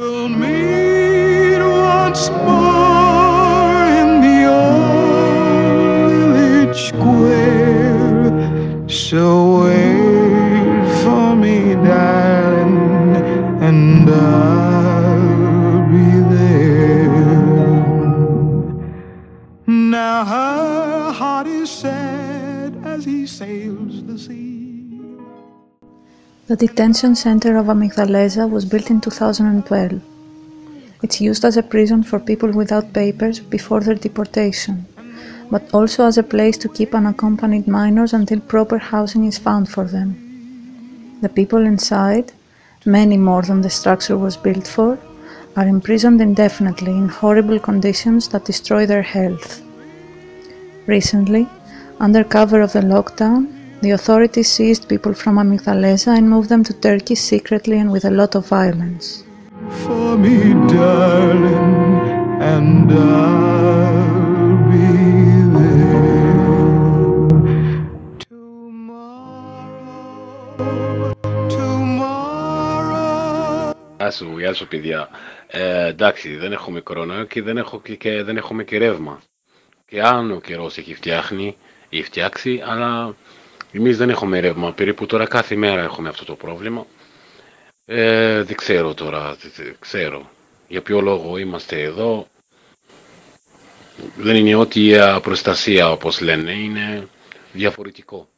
We'll meet once more detention center of Amygdaleza was built in 2012. It's used as a prison for people without papers before their deportation, but also as a place to keep unaccompanied minors until proper housing is found for them. The people inside, many more than the structure was built for, are imprisoned indefinitely in horrible conditions that destroy their health. Recently, under cover of the lockdown, the authorities seized people from Amygdaleza and moved them to Turkey secretly and with a lot of violence. for me, darling, and I'll be there tomorrow. Tomorrow. Γεια σου, γεια σου παιδιά. Ε, εντάξει, δεν έχουμε κορονοϊό και δεν, έχω, και, και δεν έχουμε και ρεύμα. Και αν ο καιρός έχει φτιάχνει ή φτιάξει, αλλά εμείς δεν έχουμε ρεύμα. Περίπου τώρα κάθε μέρα έχουμε αυτό το πρόβλημα. Ε, δεν ξέρω τώρα, δεν- δεν ξέρω. Για ποιο λόγο είμαστε εδώ. Δεν είναι ότι η ε, προστασία όπως λένε, είναι διαφορετικό.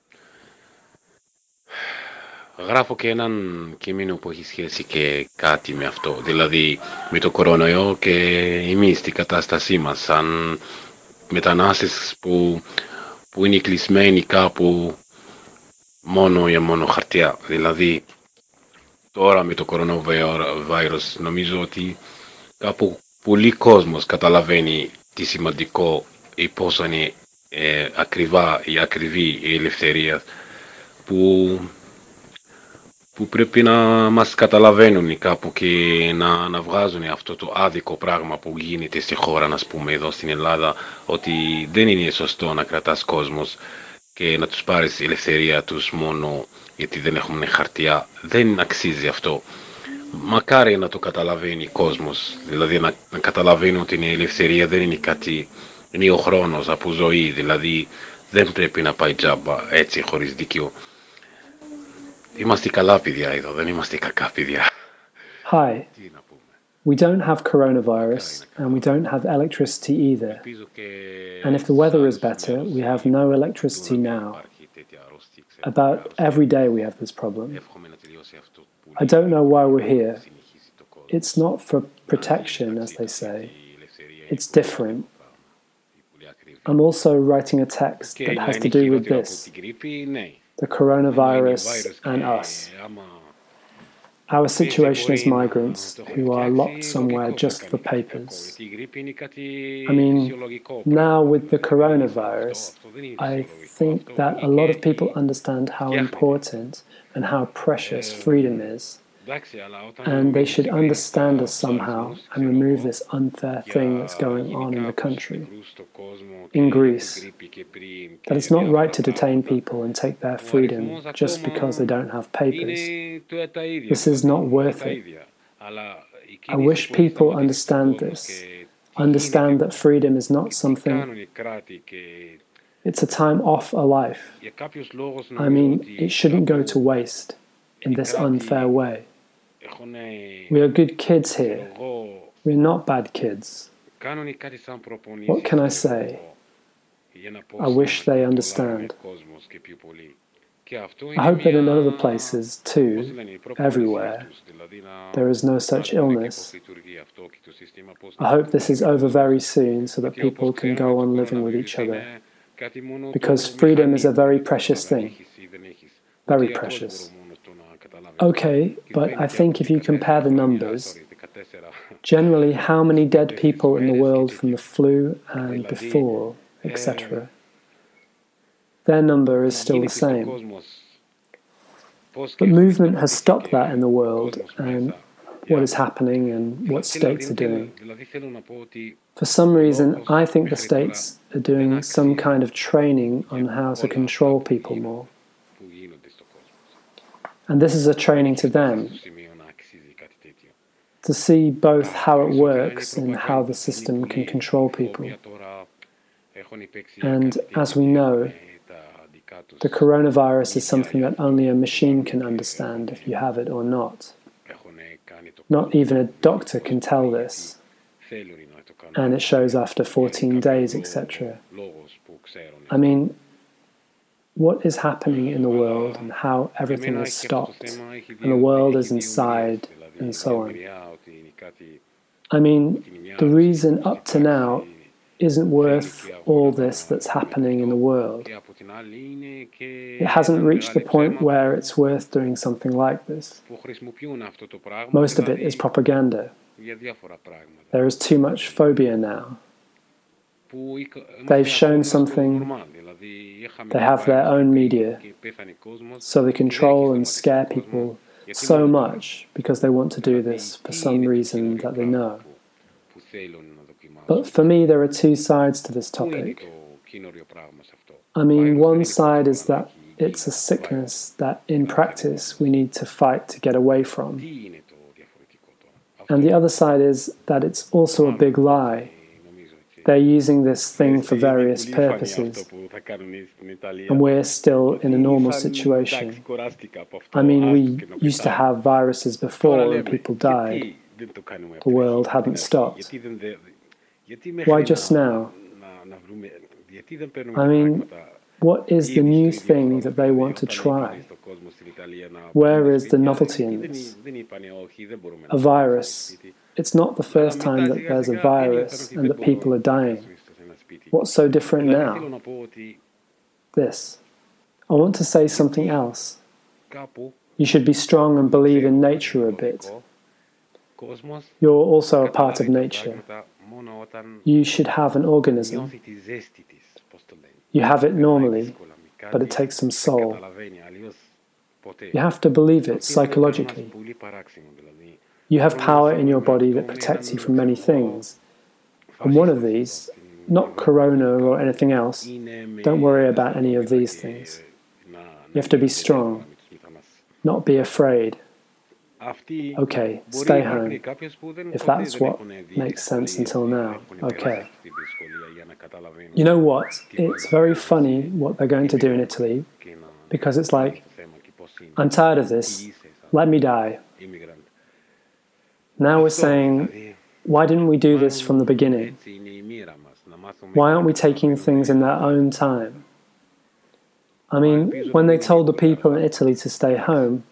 Γράφω και έναν κείμενο που έχει σχέση και κάτι με αυτό, δηλαδή με το κορονοϊό και εμείς την κατάστασή μας σαν μετανάστες που, που είναι κλεισμένοι κάπου μόνο για μόνο χαρτιά. Δηλαδή τώρα με το coronavirus νομίζω ότι κάπου πολλοί κόσμος καταλαβαίνει τι σημαντικό ή πόσο είναι ε, ακριβά ή ακριβή η ελευθερία που που πρέπει να μας καταλαβαίνουν κάπου και να, να βγάζουν αυτό το άδικο πράγμα που γίνεται στη χώρα, να πούμε εδώ στην Ελλάδα, ότι δεν είναι σωστό να κρατάς κόσμος και να τους πάρεις η ελευθερία τους μόνο γιατί δεν έχουν χαρτιά. Δεν αξίζει αυτό. Μακάρι να το καταλαβαίνει ο κόσμος, δηλαδή να, να καταλαβαίνει ότι η ελευθερία δεν είναι κάτι, είναι ο χρόνος από ζωή, δηλαδή δεν πρέπει να πάει τζάμπα έτσι χωρίς δίκιο. Είμαστε καλά παιδιά εδώ, δεν είμαστε κακά παιδιά. Hi, Τι να πούμε. We don't have coronavirus and we don't have electricity either. And if the weather is better, we have no electricity now. About every day we have this problem. I don't know why we're here. It's not for protection, as they say. It's different. I'm also writing a text that has to do with this the coronavirus and us. Our situation is migrants who are locked somewhere just for papers. I mean, now with the coronavirus, I think that a lot of people understand how important and how precious freedom is. And they should understand us somehow and remove this unfair thing that's going on in the country, in Greece, that it's not right to detain people and take their freedom just because they don't have papers. This is not worth it. I wish people understand this, understand that freedom is not something it's a time off a life. I mean, it shouldn't go to waste in this unfair way. We are good kids here. We're not bad kids. What can I say? I wish they understand. I hope that in other places too, everywhere, there is no such illness. I hope this is over very soon so that people can go on living with each other. Because freedom is a very precious thing. Very precious. Okay, but I think if you compare the numbers, generally how many dead people in the world from the flu and before, etc., their number is still the same. But movement has stopped that in the world and what is happening and what states are doing. For some reason, I think the states are doing some kind of training on how to control people more. And this is a training to them to see both how it works and how the system can control people. And as we know, the coronavirus is something that only a machine can understand if you have it or not. Not even a doctor can tell this. And it shows after 14 days, etc. I mean, what is happening in the world and how everything is stopped and the world is inside and so on. I mean, the reason up to now isn't worth all this that's happening in the world. It hasn't reached the point where it's worth doing something like this. Most of it is propaganda. There is too much phobia now. They've shown something, they have their own media, so they control and scare people so much because they want to do this for some reason that they know. But for me, there are two sides to this topic. I mean, one side is that it's a sickness that in practice we need to fight to get away from. And the other side is that it's also a big lie. They're using this thing for various purposes. And we're still in a normal situation. I mean, we used to have viruses before and people died. The world hadn't stopped. Why just now? I mean, what is the new thing that they want to try? Where is the novelty in this? A virus. It's not the first time that there's a virus and that people are dying. What's so different now? This. I want to say something else. You should be strong and believe in nature a bit. You're also a part of nature. You should have an organism. You have it normally, but it takes some soul. You have to believe it psychologically. You have power in your body that protects you from many things. And one of these, not corona or anything else, don't worry about any of these things. You have to be strong, not be afraid. Okay, stay home. If that's what makes sense until now, okay. You know what? It's very funny what they're going to do in Italy because it's like, I'm tired of this, let me die. Now we're saying, why didn't we do this from the beginning? Why aren't we taking things in their own time? I mean, when they told the people in Italy to stay home,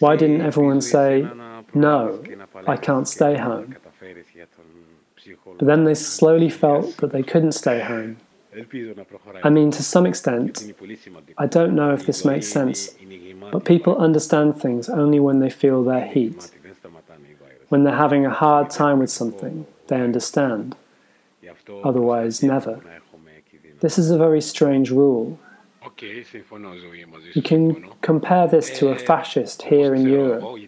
why didn't everyone say, no, I can't stay home? But then they slowly felt that they couldn't stay home. I mean, to some extent, I don't know if this makes sense, but people understand things only when they feel their heat. When they're having a hard time with something, they understand. Otherwise, never. This is a very strange rule. You can compare this to a fascist here in Europe,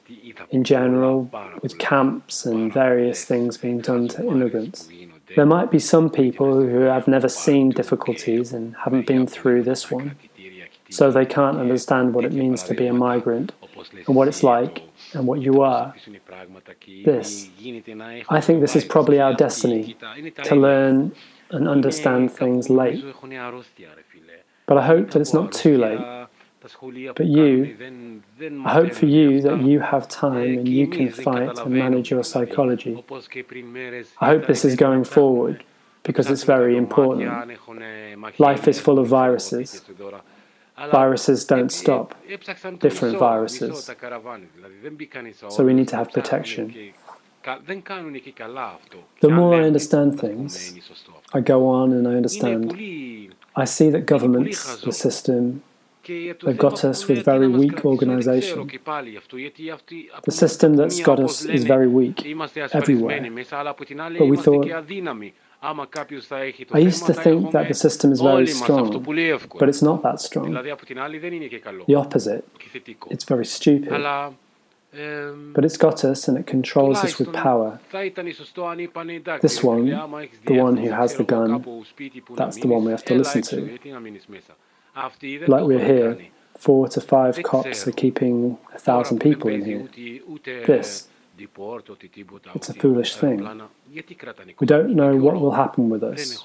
in general, with camps and various things being done to immigrants. There might be some people who have never seen difficulties and haven't been through this one, so they can't understand what it means to be a migrant and what it's like and what you are. This. I think this is probably our destiny to learn and understand things late. But I hope that it's not too late. But you, I hope for you that you have time and you can fight and manage your psychology. I hope this is going forward because it's very important. Life is full of viruses. Viruses don't stop, different viruses. So we need to have protection. The more I understand things, I go on and I understand. I see that governments, the system, they've got us with very weak organization. The system that's got us is very weak everywhere. But we thought, I used to think that the system is very strong, but it's not that strong. The opposite. It's very stupid. But it's got us and it controls us with power. This one, the one who has the gun, that's the one we have to listen to. Like we're here, four to five cops are keeping a thousand people in here. This, It's a foolish thing. We don't know what will happen with us.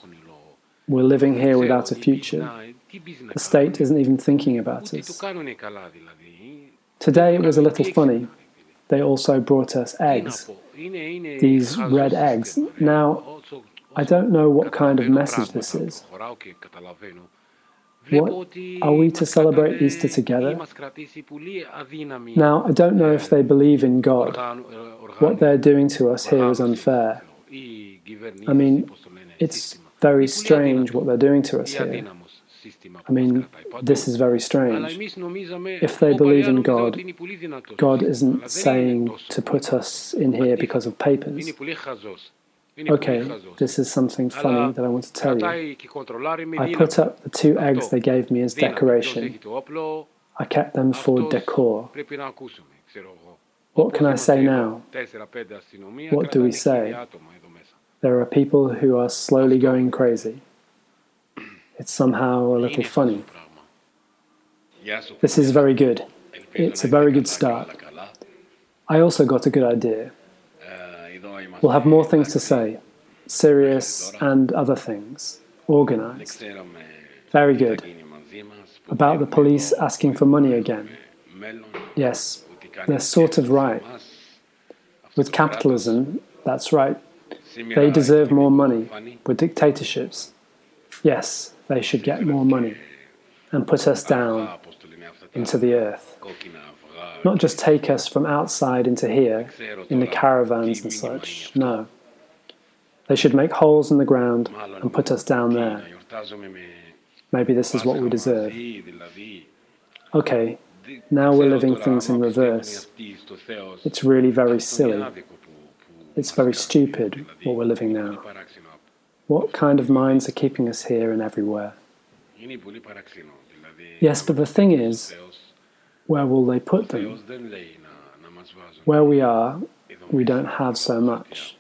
We're living here without a future. The state isn't even thinking about us. Today it was a little funny. They also brought us eggs, these red eggs. Now, I don't know what kind of message this is. What are we to celebrate Easter together? Now, I don't know if they believe in God. What they're doing to us here is unfair. I mean, it's very strange what they're doing to us here. I mean, this is very strange. If they believe in God, God isn't saying to put us in here because of papers. Okay, this is something funny that I want to tell you. I put up the two eggs they gave me as decoration. I kept them for decor. What can I say now? What do we say? There are people who are slowly going crazy. It's somehow a little funny. This is very good. It's a very good start. I also got a good idea. We'll have more things to say, serious and other things, organized. Very good. About the police asking for money again. Yes, they're sort of right. With capitalism, that's right. They deserve more money. With dictatorships, yes, they should get more money and put us down into the earth not just take us from outside into here in the caravans and such. No. They should make holes in the ground and put us down there. Maybe this is what we deserve. Okay, now we're living things in reverse. It's really very silly. It's very stupid what we're living now. What kind of minds are keeping us here and everywhere? Yes, but the thing is, where will they put them? Where we are, we don't have so much.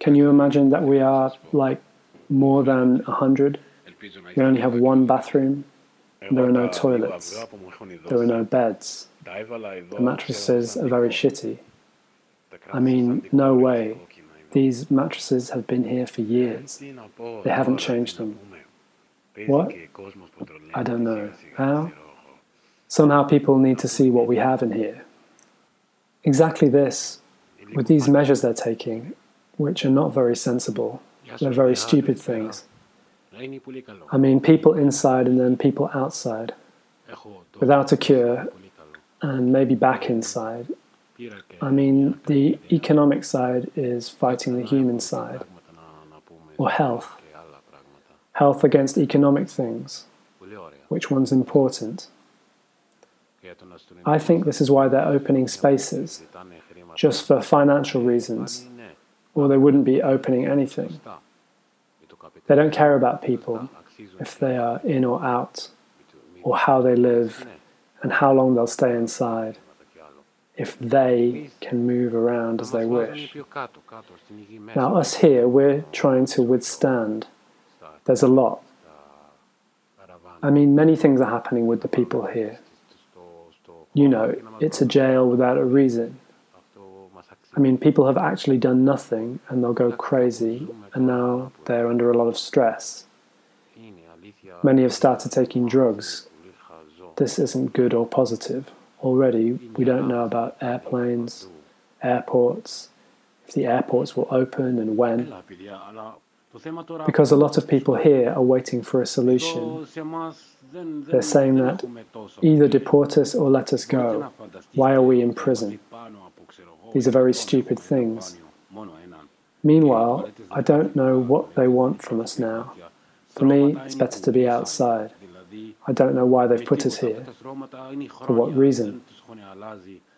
Can you imagine that we are like more than a hundred? We only have one bathroom. There are no toilets. There are no beds. The mattresses are very shitty. I mean, no way. These mattresses have been here for years. They haven't changed them. What? I don't know. How? Somehow people need to see what we have in here. Exactly this, with these measures they're taking, which are not very sensible, they're very stupid things. I mean, people inside and then people outside, without a cure, and maybe back inside. I mean, the economic side is fighting the human side, or health. Health against economic things. Which one's important? I think this is why they're opening spaces, just for financial reasons, or they wouldn't be opening anything. They don't care about people, if they are in or out, or how they live, and how long they'll stay inside, if they can move around as they wish. Now, us here, we're trying to withstand. There's a lot. I mean, many things are happening with the people here you know, it's a jail without a reason. I mean, people have actually done nothing and they'll go crazy, and now they're under a lot of stress. Many have started taking drugs. This isn't good or positive. Already, we don't know about airplanes, airports, if the airports will open and when. Because a lot of people here are waiting for a solution. They're saying that either deport us or let us go. Why are we in prison? These are very stupid things. Meanwhile, I don't know what they want from us now. For me, it's better to be outside. I don't know why they've put us here. For what reason?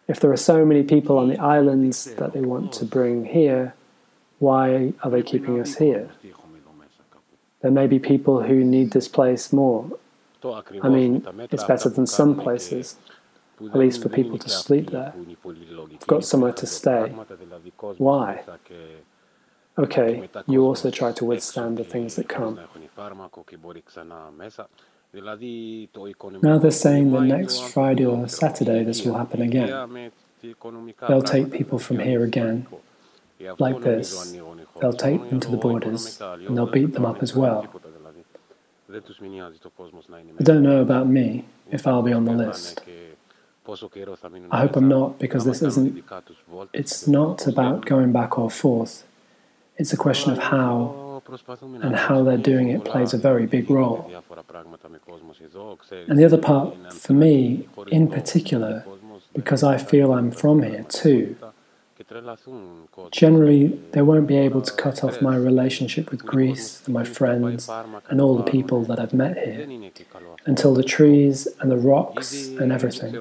If there are so many people on the islands that they want to bring here, why are they keeping us here? There may be people who need this place more, I mean, it's better than some places, at least for people to sleep there. I've got somewhere to stay. Why? Okay, you also try to withstand the things that come. Now they're saying that next Friday or Saturday this will happen again. they'll take people from here again, like this. They'll take them to the borders and they'll beat them up as well. I don't know about me, if I'll be on the list. I hope I'm not, because this isn't, it's not about going back or forth. It's a question of how, and how they're doing it plays a very big role. And the other part, for me, in particular, because I feel I'm from here too, Generally, they won't be able to cut off my relationship with Greece and my friends and all the people that I've met here until the trees and the rocks and everything.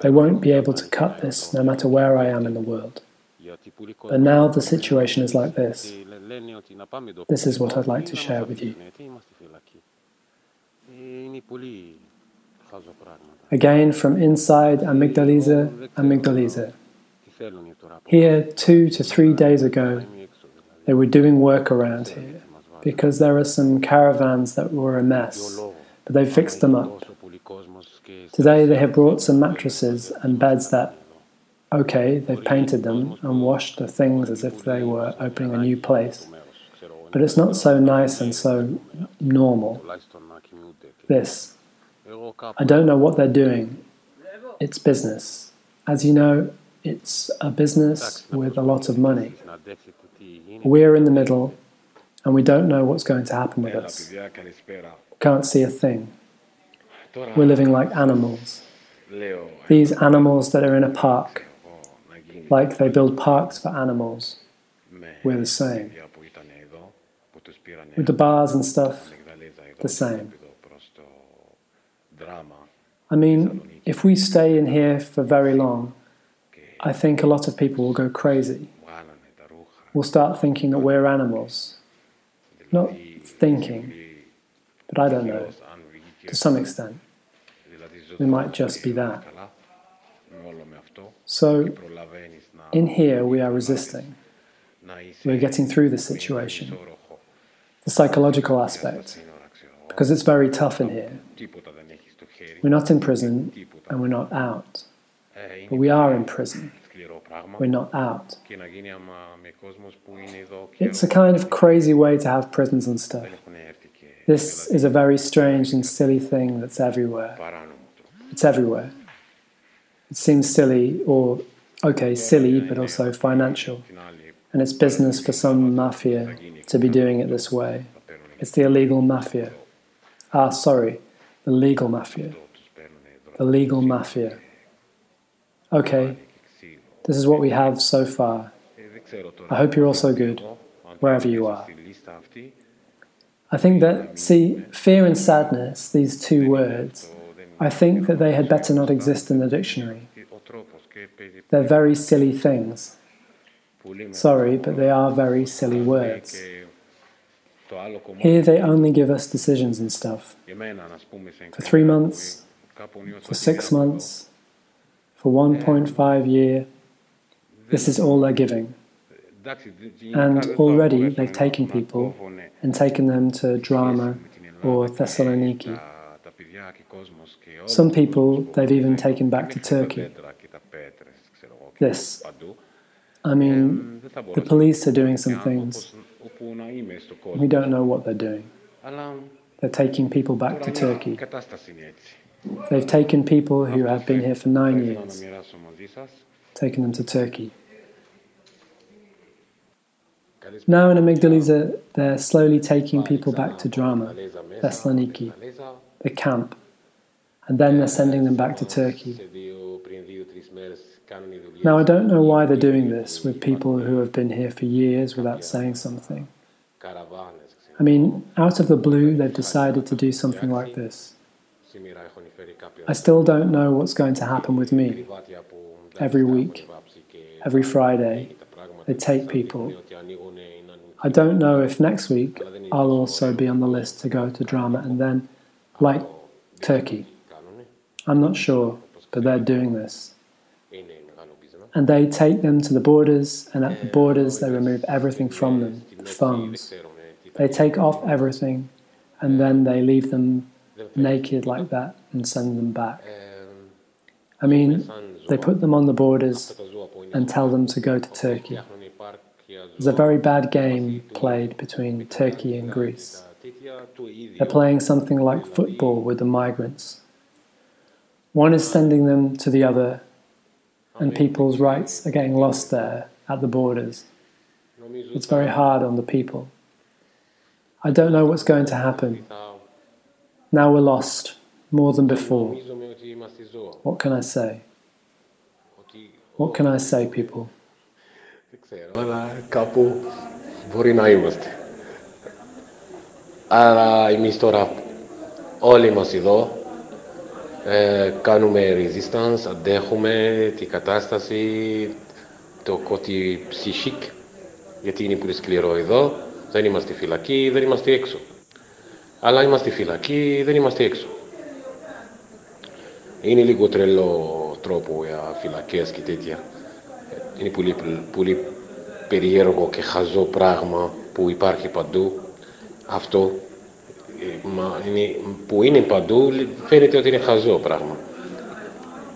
They won't be able to cut this no matter where I am in the world. But now the situation is like this. This is what I'd like to share with you. Again, from inside Amygdaleza, Amygdaleza. Here, two to three days ago, they were doing work around here because there are some caravans that were a mess, but they fixed them up. Today, they have brought some mattresses and beds that, okay, they've painted them and washed the things as if they were opening a new place, but it's not so nice and so normal. This. I don't know what they're doing. It's business. As you know, it's a business with a lot of money. We're in the middle and we don't know what's going to happen with us. Can't see a thing. We're living like animals. These animals that are in a park, like they build parks for animals, we're the same. With the bars and stuff, the same. I mean, if we stay in here for very long, I think a lot of people will go crazy. We'll start thinking that we're animals. Not thinking, but I don't know. To some extent, we might just be that. So, in here, we are resisting. We're getting through the situation. The psychological aspect, because it's very tough in here. We're not in prison and we're not out. But we are in prison. We're not out. It's a kind of crazy way to have prisons and stuff. This is a very strange and silly thing that's everywhere. It's everywhere. It seems silly, or, okay, silly, but also financial. And it's business for some mafia to be doing it this way. It's the illegal mafia. Ah, sorry, the legal mafia. The legal mafia. Okay, this is what we have so far. I hope you're also good, wherever you are. I think that, see, fear and sadness, these two words, I think that they had better not exist in the dictionary. They're very silly things. Sorry, but they are very silly words. Here they only give us decisions and stuff. For three months, for six months, for 1.5 year. This is all they're giving. And already they've taken people and taken them to Drama or Thessaloniki. Some people they've even taken back to Turkey. This. I mean, the police are doing some things. We don't know what they're doing. They're taking people back to Turkey. They've taken people who have been here for nine years, taken them to Turkey. Now in Amygdaleza, uh, they're slowly taking people back to Drama, Thessaloniki, the camp, and then they're sending them back to Turkey. Now I don't know why they're doing this with people who have been here for years without saying something. I mean, out of the blue, they've decided to do something like this. I still don't know what's going to happen with me. Every week, every Friday, they take people. I don't know if next week I'll also be on the list to go to drama and then, like Turkey. I'm not sure, but they're doing this. And they take them to the borders, and at the borders, they remove everything from them the phones. They take off everything, and then they leave them naked like that and send them back. I mean, They put them on the borders and tell them to go to Turkey. There's a very bad game played between Turkey and Greece. They're playing something like football with the migrants. One is sending them to the other, and people's rights are getting lost there at the borders. It's very hard on the people. I don't know what's going to happen. Now we're lost, more than before. What can I say? What can I say, people? Αλλά κάπου μπορεί να είμαστε. Άρα εμείς τώρα όλοι μας εδώ ε, κάνουμε resistance, αντέχουμε την κατάσταση, το κότι ψυχικ, γιατί είναι πολύ σκληρό εδώ, δεν είμαστε φυλακοί, δεν είμαστε έξω. Αλλά είμαστε φυλακοί, δεν είμαστε έξω. Είναι λίγο τρελό τρόπο για φυλακές και τέτοια. Είναι πολύ, πολύ περίεργο και χαζό πράγμα που υπάρχει παντού. Αυτό είναι, που είναι παντού φαίνεται ότι είναι χαζό πράγμα.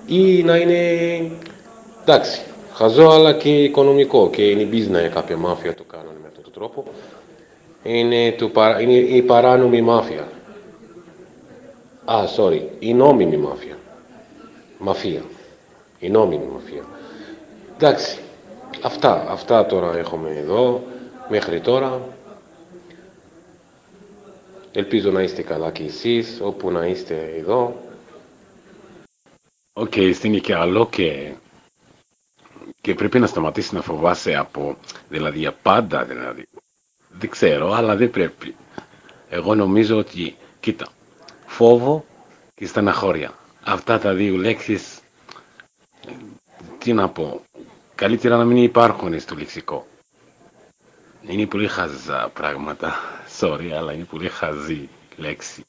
Ή να είναι, εντάξει, χαζό αλλά και οικονομικό και είναι business για κάποια μάφια το κάνουν με αυτόν τον τρόπο. Είναι, το, είναι η παράνομη μάφια. Α, sorry, η νόμιμη μάφια. Μαφία. Η νόμιμη μαφία. Εντάξει, αυτά, αυτά τώρα έχουμε εδώ, μέχρι τώρα. Ελπίζω να είστε καλά και εσείς, όπου να είστε εδώ. Οκ, okay, στην και άλλο και, και πρέπει να σταματήσει να φοβάσαι από, δηλαδή για πάντα, δηλαδή. Δεν ξέρω, αλλά δεν πρέπει. Εγώ νομίζω ότι, κοίτα, φόβο και στεναχώρια. Αυτά τα δύο λέξεις, τι να πω, καλύτερα να μην υπάρχουν στο λεξικό. Είναι πολύ χαζά πράγματα. Sorry, αλλά είναι πολύ χαζή λέξη.